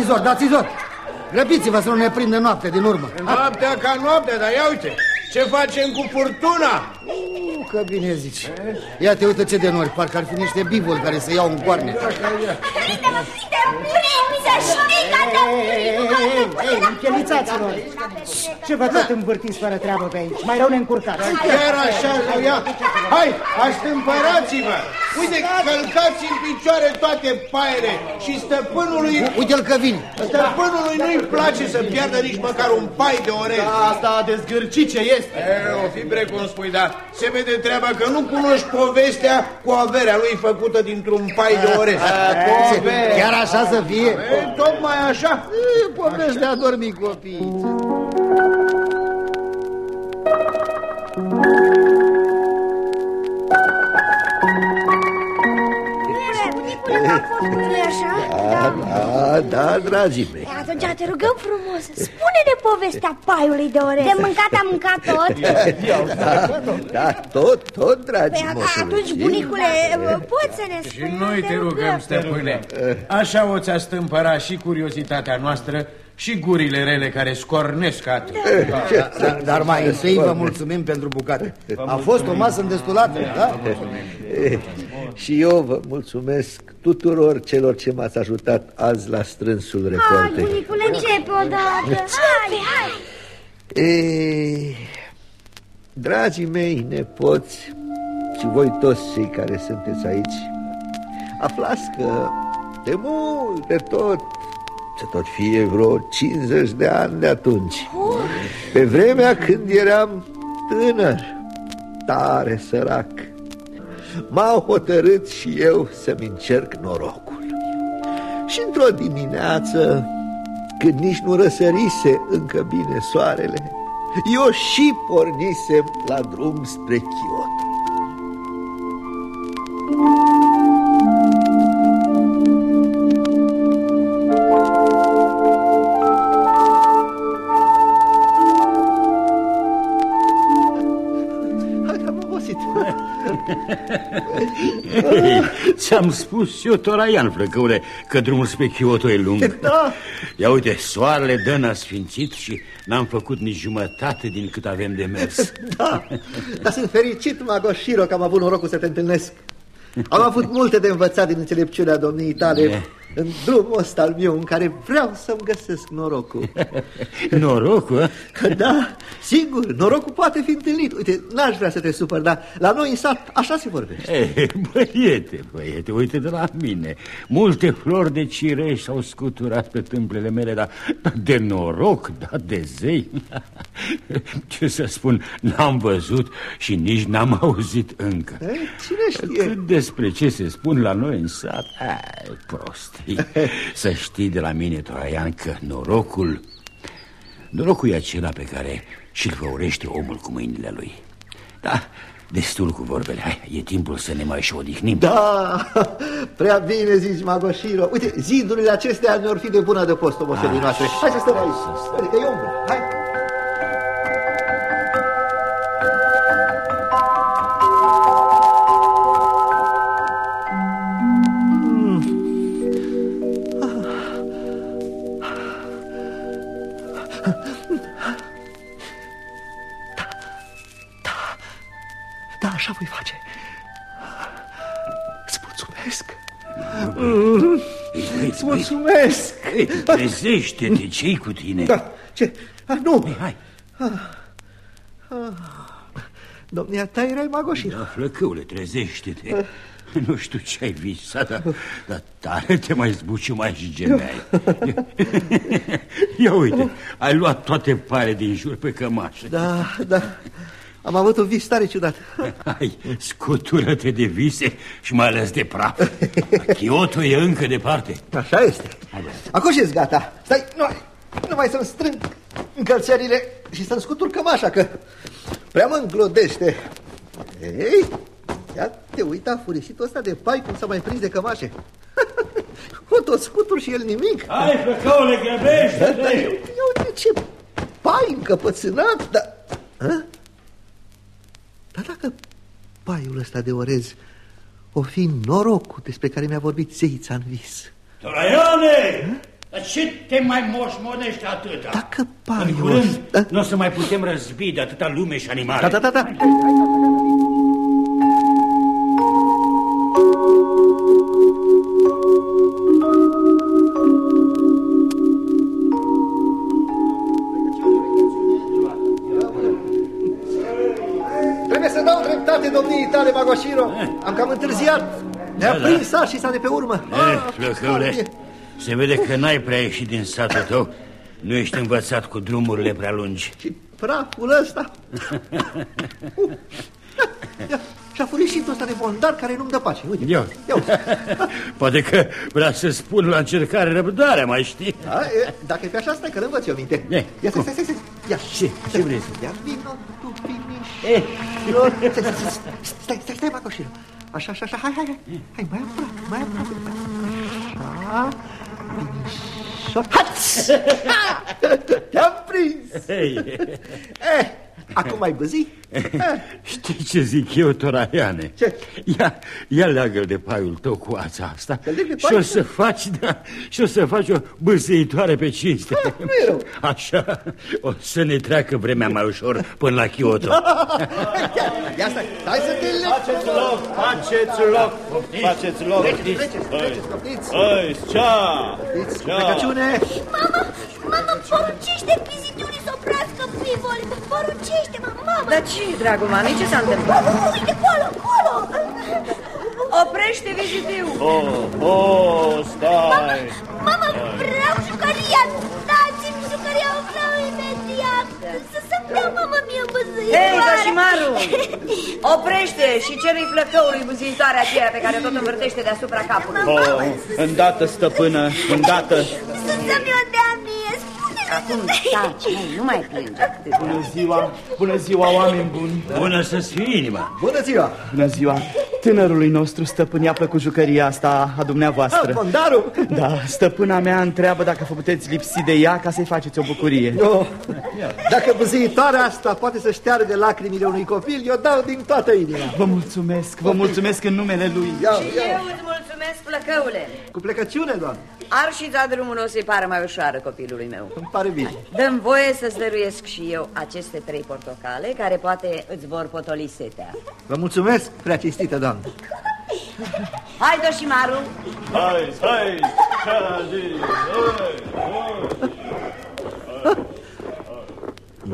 dați-i zor, dați-i zor! Grăbiți-vă să nu ne prindă noapte din urmă. Noaptea ca noaptea, dar ia uite, ce facem cu furtuna? Uh, că bine zici. Ia te uite ce de nori, parcă ar fi niște bivoli care să iau în coarne. Prinde-mă, prinde-mă, prinde-mă, ștică-te! Ei, închelițați-vă! Ce vă tot învârtiți fără treabă pe aici? Mai rău ne încurcați. Chiar așa, ia. Hai, aștâmpărați-vă! Uite, călcați în picioare toate paiere și stăpânului... Uite-l că vine. Stăpânului nu-i place să piardă nici măcar un pai de orez. Asta a dezgârcit ce este. E, o fi bre cum spui, dar se vede treaba că nu cunoști povestea cu averea lui făcută dintr-un pai de orez. Chiar așa să fie? E, tocmai așa. E, Povești de a dormi copii. Da, da, da, dragii mei. Atunci te rugăm frumos, spune-ne povestea paiului de orez. De mâncat am mâncat tot? Da, da, tot, tot, dragii Păi, moșului. atunci, bunicule, poți să ne Și spui noi unde te rugăm, stăpâne. Așa o ți-a stâmpărat și curiozitatea noastră și gurile rele care scornesc atât. Dar, dar mai întâi vă mulțumim pentru bucate. A fost o masă îndestulată, da? Eh, Și eu vă mulțumesc tuturor celor ce m-ați ajutat azi la strânsul Hai, recoltei. bunicule, începe odată. Hai, hai. E, dragii mei nepoți și voi toți cei care sunteți aici, aflați că de mult, de tot, să tot fie vreo 50 de ani de atunci, pe vremea când eram tânăr, tare sărac, m-au hotărât și eu să-mi încerc norocul. Și într-o dimineață, când nici nu răsărise încă bine soarele, eu și pornisem la drum spre Kyoto. Ți-am spus și eu, Toraian, flăcăule, că drumul spre Kyoto e lung. Da. Ia uite, soarele dă n-a sfințit și n-am făcut nici jumătate din cât avem de mers. Da, dar sunt fericit, Magoshiro, că am avut norocul să te întâlnesc. Am avut multe de învățat din înțelepciunea domniei tale E. în drumul ăsta al meu în care vreau să-mi găsesc norocul. Norocul, a? Că da, sigur, norocul poate fi întâlnit. Uite, n-aș vrea să te supăr, dar la noi în sat așa se vorbește. Ei, băiete, băiete, uite de la mine. Multe flori de cireș s-au scuturat pe tâmplele mele, dar dar de noroc, da, de zei. Ce să spun, n-am văzut și nici n-am auzit încă. E, Cine știe? Cât despre ce se spun la noi în sat, ai, prostii. Să știi de la mine, Traian, că norocul... Norocul e acela pe care și-l făurește omul cu mâinile lui. Da, destul cu vorbele. Hai, e timpul să ne mai și odihnim. Da, prea bine zici, Magoshiro. Uite, zidurile acestea ne-or fi de bună de post oboselii Ah, noastre. Hai să stăm aici. să stăm. Adică e umbră. Hai. Da, așa voi face. Îți mulțumesc. Îți mulțumesc. Ei, trezește-te, ce cu tine? Da, ce? Ah, nu. Ei, hai, Domnia ta erai Magoshiro. da, flăcăule, trezește-te. Nu știu ce ai visat, dar, dar tare te mai zbuciumai și gemeai. Ia uite, ai luat toate pare din jur pe cămașă. Da, da. Am avut un vis tare ciudat. Hai, scutură-te de vise și mai ales de praf. Kyoto e încă departe. Așa este. Acum și gata. Stai, nu, nu mai să-mi strâng încălțările și să-mi scutur cămașa, că prea mă înglodește. Ei, ia te uita furisitul ăsta de pai cum s-a mai prins de cămașe. O tot scutur și el nimic. Hai, flăcăule, Da, da, grăbește-te! ia uite ce pai încăpățânat, dar... Hă? Dar dacă paiul ăsta de orez o fi norocul despre care mi-a vorbit zeița în vis. Toraiane! Dar ce te mai moșmonești atâta? Dacă În paiul curând ăsta... nu o să mai putem răzbi de atâta lume și animale. Da, da, da, da. Trebuie să dau dreptate domniei tale, Magoșiro. Am cam întârziat. Ne-a Da, da. prins sarșița de pe urmă. Eh, flăcăule, se vede că n-ai prea ieșit din satul tău. Nu ești învățat cu drumurile prea lungi. Și praful ăsta... Uh. Ia, Și-a furișitul ăsta de bondar care nu-mi dă pace. Uite, Eu. ia uite. Poate că vrea să spun la încercare răbdare, mai știi? Da, e, dacă e pe așa, stai că învăț eu minte. Ia, Ia, stai, stai, stai, stai. Ia, Ce? Ce vrei să... Ia vino tu, finiș. Eh, Stai, stai, stai, stai, stai, stai, Macoșilo. Așa, așa, așa, hai, hai, hai. Hai, mai aproape, mai aproape. Așa. Finișor. Hați! Te-am prins! Ei, Eh, acum ai băzi? știi ce zic eu, Toraiane? Ce? Ia, ia leagă de paiul tău cu ața asta Că leg de și o pai? să faci, da, și o să faci o bâzăitoare pe cinste. nu e rău. Așa, o să ne treacă vremea mai ușor până la Kyoto. Ia stai, stai să te leg. Faceți loc, faceți loc, faceți loc. Treceți, treceți, treceți, poftiți.Ăi, cea! Poftiți, cu Cea! plecăciune. Mama, mama, poruncește vizitului să oprească pivul. Poruncește, mama, mama. Dar ce, dragul mami, ce s-a întâmplat? Uite, acolo, acolo. Oprește vizitiu! Oh, oh, stai! Mama, vreau jucăria. Dați-mi jucăria, o vreau imediat. Să să-mi dea, mama, mie băzâitoare. Hei, Doșimaru! Oprește și cere-i flăcăului buziitoarea aceea pe care tot învârtește deasupra capului. Oh, îndată, stăpână, îndată! Să să-mi o dea mie. Spune-mi. Acum taci, hai, nu mai plânge atât de Bună ziua, bună ziua, oameni buni! Bună să-ți fie inima. Bună ziua. Bună ziua! Tânărului nostru stăpân i-a plăcut jucăria asta a dumneavoastră. Bondarul. Da, stăpâna mea întreabă dacă vă puteți lipsi de ea ca să-i faceți o bucurie. Oh, dacă băzăitoarea asta poate să șteargă lacrimile unui copil, eu dau din toată inima. Vă mulțumesc, vă mulțumesc în numele lui. Ia, Și ia, eu îți mulțumesc, flăcăule. cu plecăciune, doamne. Arșița drumul o să-i pară mai ușoară copilului meu. Îmi pare bine. Dăm voie să-ți dăruiesc și eu aceste trei portocale care poate îți vor potoli setea. Vă mulțumesc, prea cinstită, doamne. Hai, Doșimaru! Hai, hai,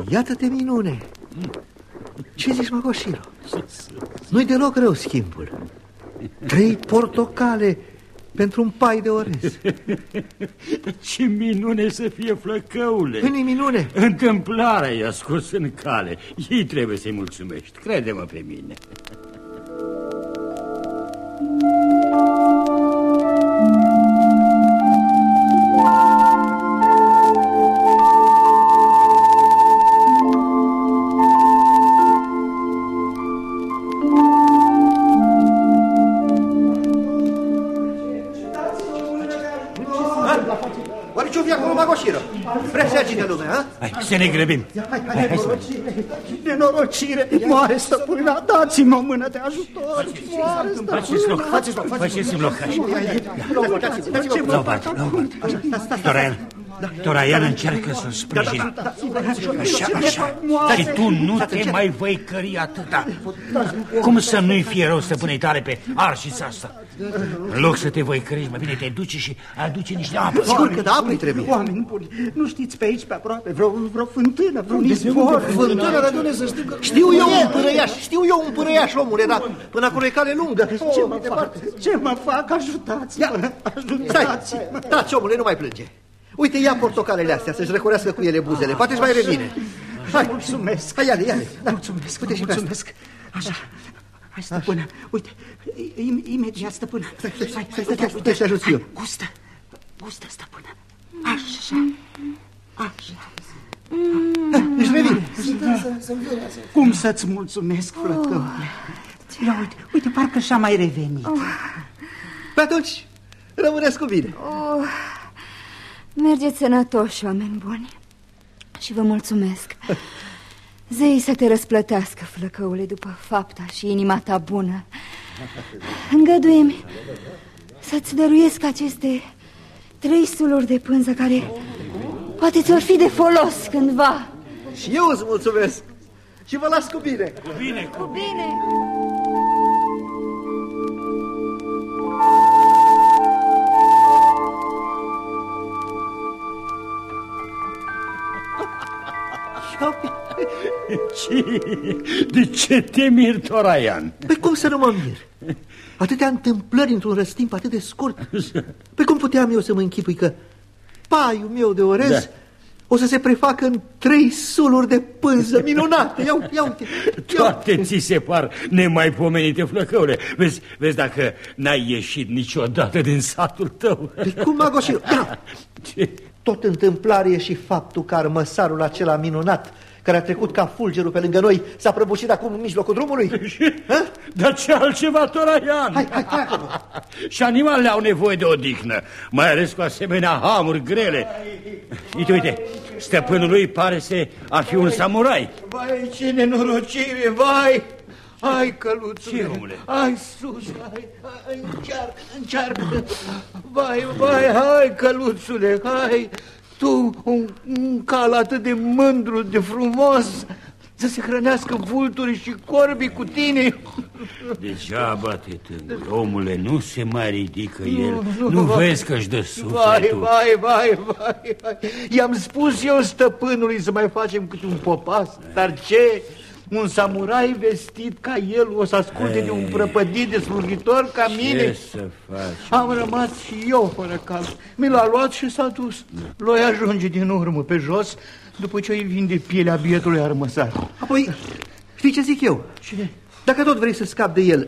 Iată-te minune. Ce zici, Magoșiro? Nu-i deloc rău schimbul. Trei portocale pentru un pai de orez. Ce minune să fie flăcăule. Nu-i minune. Întâmplarea i-a scos în cale. Ei trebuie să-i mulțumești. Crede-mă pe mine. lumea, ha? Hai, să ne grăbim. Hai, hai, nenorocire, nenorocire, moare stăpâna, dați-mi o mână de ajutor, moare Faceți loc, faceți loc, faceți loc. Ce La o parte, la o parte. Toraian, Toraian încearcă să-l sprijin. Așa, așa. Și tu nu te mai vei cări atâta. Cum să nu-i fie rău stăpânei tale pe arșița asta? În loc să te voi cări, mai bine te duci și aduce niște apă. Sigur că da, apă trebuie. Oameni buni, nu știți pe aici, pe aproape, vreo, vreo fântână, vreun izvor. Fântână, dar de unde să știu că... Știu eu un părăiaș, știu eu un părăiaș, omule, dar până acolo e cale lungă. Ce mai departe? Ce mă fac? Ajutați-mă, Stai, ajutați-mă. taci, omule, nu mai plânge. Uite, ia portocalele astea, să-și răcorească cu ele buzele. Poate își mai revine. Hai, Mulțumesc. Hai, ia-le, ia-le. Da. Mulțumesc, Uite și pe asta. mulțumesc. Așa, hai stăpână, uite, im imediat stăpână. Stai, stai, stai, stai, stai, stai, să ajut eu. Gustă, gustă stăpână. Așa, așa. Își revine. Cum să-ți mulțumesc, flăcăule? Ia uite, uite, parcă și-a mai revenit. Pe atunci, rămâneți cu bine. Mergeți sănătoși, oameni buni. Și vă mulțumesc. Zei să te răsplătească, flăcăule, după fapta și inima ta bună. Îngăduie-mi să-ți dăruiesc aceste trei suluri de pânză care poate ți-or fi de folos cândva. Și eu îți mulțumesc. Și vă las cu bine. Cu bine, cu Cu bine. Ce? De ce te miri, Toraian? Păi cum să nu mă mir? Atâtea întâmplări într-un răstimp atât de scurt. Păi cum puteam eu să mă închipui că paiul meu de orez Da. o să se prefacă în trei suluri de pânză minunate? Ia, uite, ia uite. Ia. Toate ți se par nemaipomenite, flăcăule. Vezi, vezi dacă n-ai ieșit niciodată din satul tău. Păi cum, Magoșiu? Da, Ce? Tot întâmplare e și faptul că armăsarul acela minunat care a trecut ca fulgerul pe lângă noi s-a prăbușit acum în mijlocul drumului? Hă? Dar ce altceva, Toraian? Hai, hai, hai acolo. Și animalele au nevoie de odihnă, mai ales cu asemenea hamuri grele. Uite, uite, stăpânul lui pare să a fi un samurai. Vai, ce nenorocire, vai! Hai, căluțule! Ce, omule? Hai sus, hai, hai, încearcă, încearcă! Vai, vai, hai, căluțule, hai! Tu, un, un cal atât de mândru, de frumos, să se hrănească vulturi și corbii cu tine! Degeaba te tângui, omule, nu se mai ridică el. nu, Nu, vai. vezi că-și dă Vai, sufletul. vai, vai, vai, vai. I-am spus eu stăpânului să mai facem câte un popas, dar ce? Un samurai vestit ca el o să asculte de un prăpădit de slujitor ca mine? Ce să faci? Am rămas și eu fără cal. Mi l-a luat și s-a dus. Loi ajunge din urmă pe jos după ce îi vinde pielea bietului armăsar. Apoi, știi ce zic eu? Ce? Dacă tot vrei să scapi de el,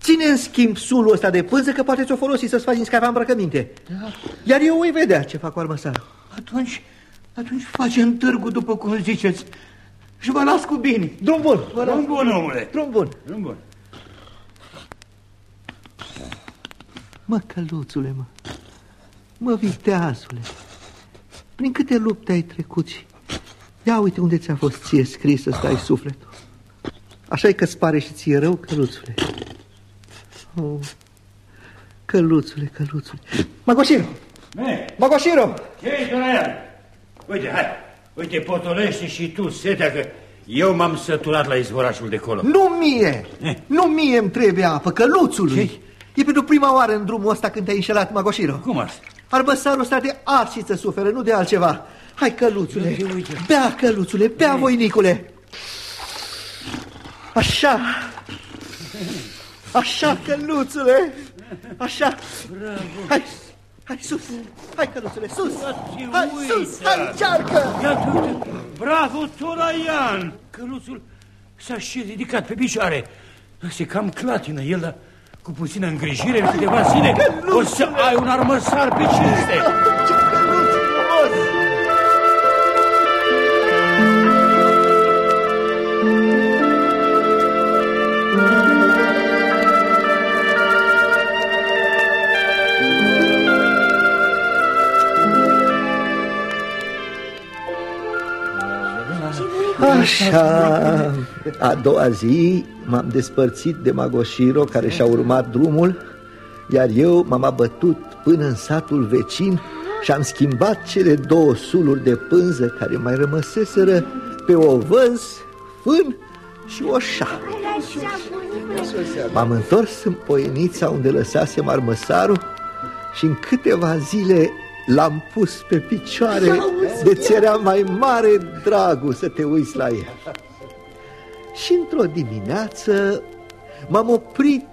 ține în schimb sulul ăsta de pânză că poate ți-o folosi să-ți faci din scapa îmbrăcăminte. Da. Iar eu voi vedea ce fac cu armăsarul. Atunci, atunci facem târgu după cum ziceți și vă las cu bine. Drum bun, vă las. Drum bun, omule. Drum bun. Drum bun. Mă, căluțule, mă, mă, viteazule, prin câte lupte ai trecut și... Ia uite unde ți-a fost ție scris să stai sufletul. așa e că-ți pare și ție rău, căluțule. Oh, căluțule, căluțule. Magoșiro! Eh, Magoșiro! Ce-i, Toraian? Uite, hai, uite, potolește și tu setea că eu m-am săturat la izvorașul de colo. Nu mie! Eh. Nu mie îmi trebuie apă, căluțului! E pentru prima oară în drumul ăsta când te-ai înșelat, Magoșiro. Cum asta? Arbăsarul ăsta de arșiță suferă, nu de altceva. Hai, căluțule, Uite, uite. bea, căluțule, bea, voinicule. Așa. Așa, căluțule. Așa. Hai, hai sus. Hai, căluțule, sus. Hai, sus, hai, încearcă. Iată, uite, bravo, Toraian! Căluțul s-a și ridicat pe picioare. Se cam clatină el, dar cu puțină îngrijire, în câteva zile, o să ai un armăsar pe cinste. Ce căluț frumos. Așa, a doua zi m-am despărțit de Magoșiro care și-a urmat drumul Iar eu m-am abătut până în satul vecin și am schimbat cele două suluri de pânză care mai rămăseseră pe o văz, fân și o șa. M-am întors în poienița unde lăsasem armăsarul și în câteva zile l-am pus pe picioare de ți era mai mare dragul să te uiți la el. Și într-o dimineață m-am oprit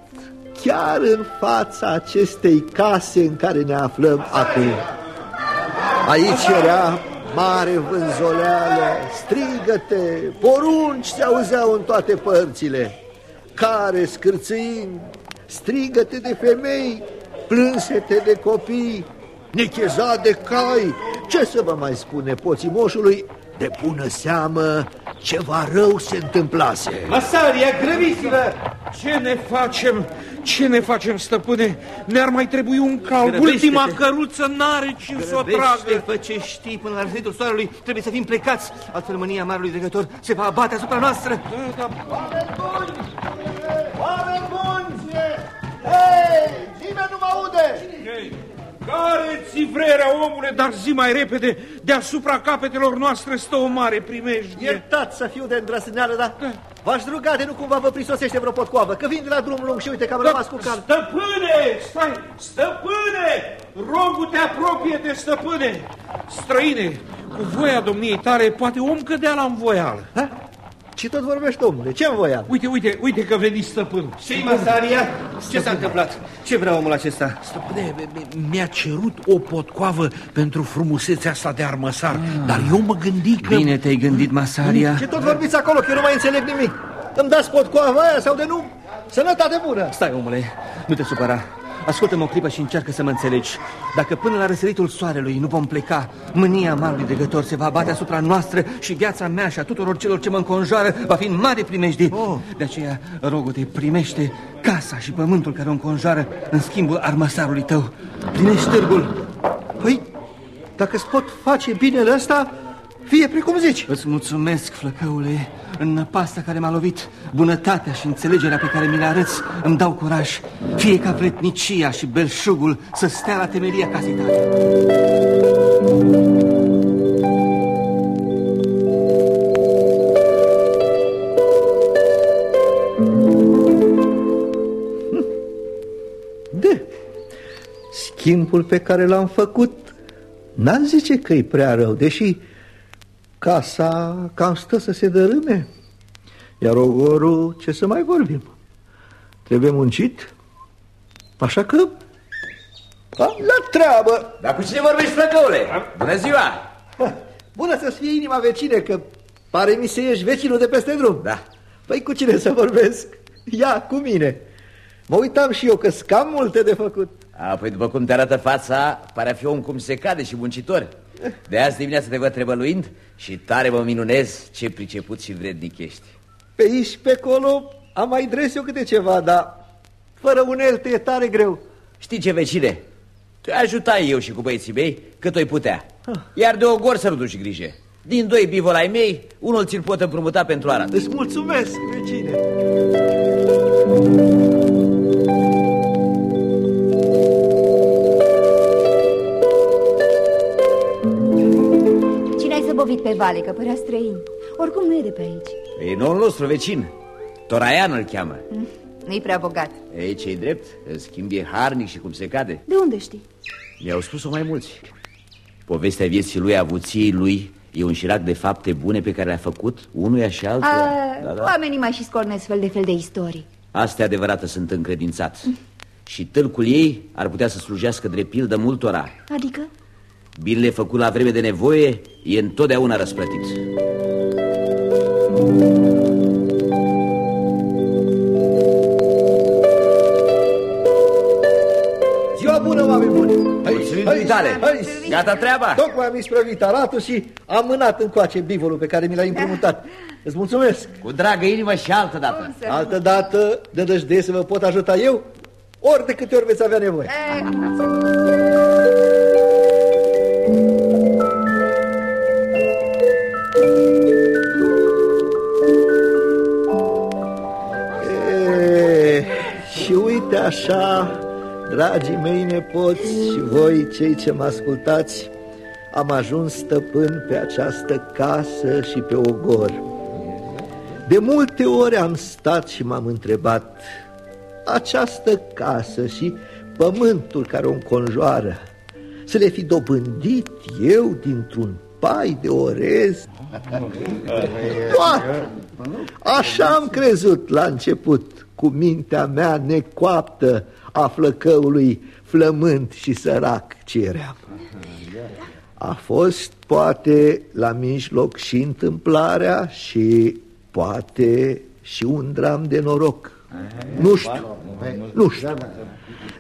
chiar în fața acestei case în care ne aflăm acum. Aici era mare vânzoleală, strigăte, porunci se auzeau în toate părțile, care scârțâind, strigăte de femei, plânsete de copii, necheza de cai. Ce să vă mai spune poțimoșului? De bună seamă, ceva rău se întâmplase. Masaria, grăbiți-vă! Ce ne facem? Ce ne facem, stăpâne? Ne-ar mai trebui un cal. Ultima căruță n-are cine să o tragă. fă ce știi până la răsăritul soarelui. Trebuie să fim plecați. Altfel mânia marului dregător se va abate asupra noastră. Oameni buni! Hei, nimeni nu mă aude! Care-ți vrerea, omule, dar zi mai repede, deasupra capetelor noastre stă o mare primejdie. Iertați să fiu de îndrăzneală, dar v-aș ruga de nu cumva vă prisosește vreo potcoavă, că vin de la drum lung și uite că am rămas cu cal. Stăpâne, stai, stăpâne, rogul te apropie de stăpâne. Străine, cu voia domniei tare, poate om cădea la învoială. Ha? Ce tot vorbești, domnule? Ce-am voiat? Uite, uite, uite că veni stăpânul. Și Masaria? Ce s-a întâmplat? Ce vrea omul acesta? Stăpâne, mi-a cerut o potcoavă pentru frumusețea asta de armăsar, ah. dar eu mă gândi că... Bine te-ai gândit, Masaria. Ce tot vorbiți acolo, că eu nu mai înțeleg nimic. Îmi dați potcoava aia sau de nu? Sănătate bună! Stai, omule, nu te supăra. Ascultă-mă o clipă și încearcă să mă înțelegi. Dacă până la răsăritul soarelui nu vom pleca, mânia marului dregător se va bate asupra noastră și viața mea și a tuturor celor ce mă înconjoară va fi în mare primejdie. Oh. De aceea, rogul-te, primește casa și pământul care o înconjoară în schimbul armăsarului tău. Primește târgul. Păi, dacă-ți pot face binele ăsta, fie precum zici. Îți mulțumesc, flăcăule. În pasta care m-a lovit, bunătatea și înțelegerea pe care mi le arăți îmi dau curaj. Fie ca vretnicia și belșugul să stea la temelia casei tale. De, schimbul pe care l-am făcut n-am zice că e prea rău, deși casa cam stă să se dărâme. Iar ogorul, ce să mai vorbim? Trebuie muncit, așa că la treabă. Dar cu cine vorbești, flăcăule? Bună ziua! Bună să fie inima vecine, că pare mi să ești vecinul de peste drum. Da. Păi cu cine să vorbesc? Ia, cu mine. Mă uitam și eu că cam multe de făcut. A, păi după cum te arată fața, pare a fi om cum se cade și muncitor. De azi dimineața te văd trebăluind și tare mă minunez ce priceput și vrednic ești. Pe aici, pe acolo, am mai dres eu câte ceva, dar fără unelte e tare greu. Știi ce, vecine? Te ajutai eu și cu băieții mei cât o putea. Iar de o gor să nu duci grijă. Din doi bivolai mei, unul ți-l pot împrumuta pentru arat. Îți mulțumesc, vecine. Zăbovit pe vale, că părea străin. Oricum nu e de pe aici. E noul nostru vecin. Toraian îl cheamă. Mm, Nu-i prea bogat. Ei, ce drept? În schimb e harnic și cum se cade. De unde știi? Mi-au spus-o mai mulți. Povestea vieții lui, avuției lui, e un șirac de fapte bune pe care le-a făcut unuia și altuia. Da, da. Oamenii mai și scornesc fel de fel de istorii. Astea adevărată sunt încredințați. Mm. Și tâlcul ei ar putea să slujească drept pildă multora. Adică? Binele făcut la vreme de nevoie e întotdeauna răsplătit. Ziua bună, oameni buni! Mulțumim tale! Gata treaba? Tocmai am isprăvit aratul și am mânat încoace bivolul pe care mi l-ai împrumutat. Îți mulțumesc! Cu dragă inimă și altă dată! Altă dată, de dăjde să vă pot ajuta eu, ori de câte ori veți avea nevoie. Așa, dragii mei nepoți și voi cei ce mă ascultați, am ajuns stăpân pe această casă și pe ogor. De multe ori am stat și m-am întrebat, această casă și pământul care o înconjoară, să le fi dobândit eu dintr-un pai de orez? Toată! Așa am crezut la început, cu mintea mea necoaptă a flăcăului flământ și sărac ce eram. A fost poate la mijloc și întâmplarea și poate și un dram de noroc. Nu știu, nu știu.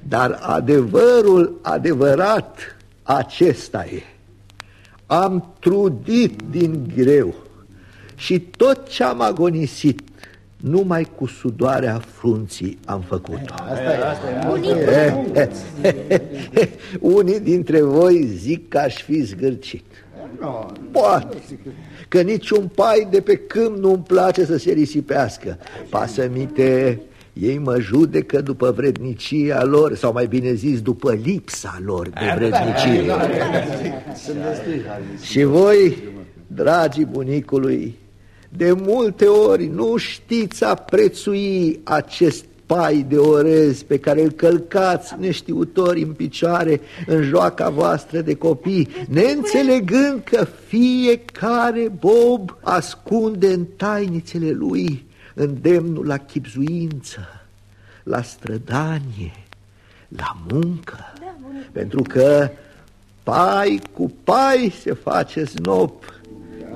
Dar adevărul adevărat acesta e. Am trudit din greu și tot ce am agonisit numai cu sudoarea frunții am făcut-o. Unii dintre voi zic că aș fi zgârcit. Poate că niciun pai de pe câmp nu-mi place să se risipească. Pasămite, Ei mă judecă după vrednicia lor Sau mai bine zis, după lipsa lor de vrednicie Și voi, dragii bunicului De multe ori nu știți a prețui acest pai de orez pe care îl călcați neștiutori în picioare în joaca voastră de copii, neînțelegând că fiecare bob ascunde în tainițele lui îndemnul la chipzuință, la strădanie, la muncă, da, pentru că pai cu pai se face snop,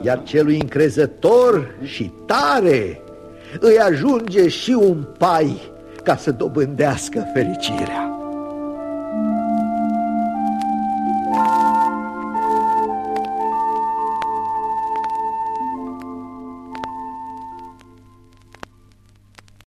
iar celui încrezător și tare îi ajunge și un pai ca să dobândească fericirea.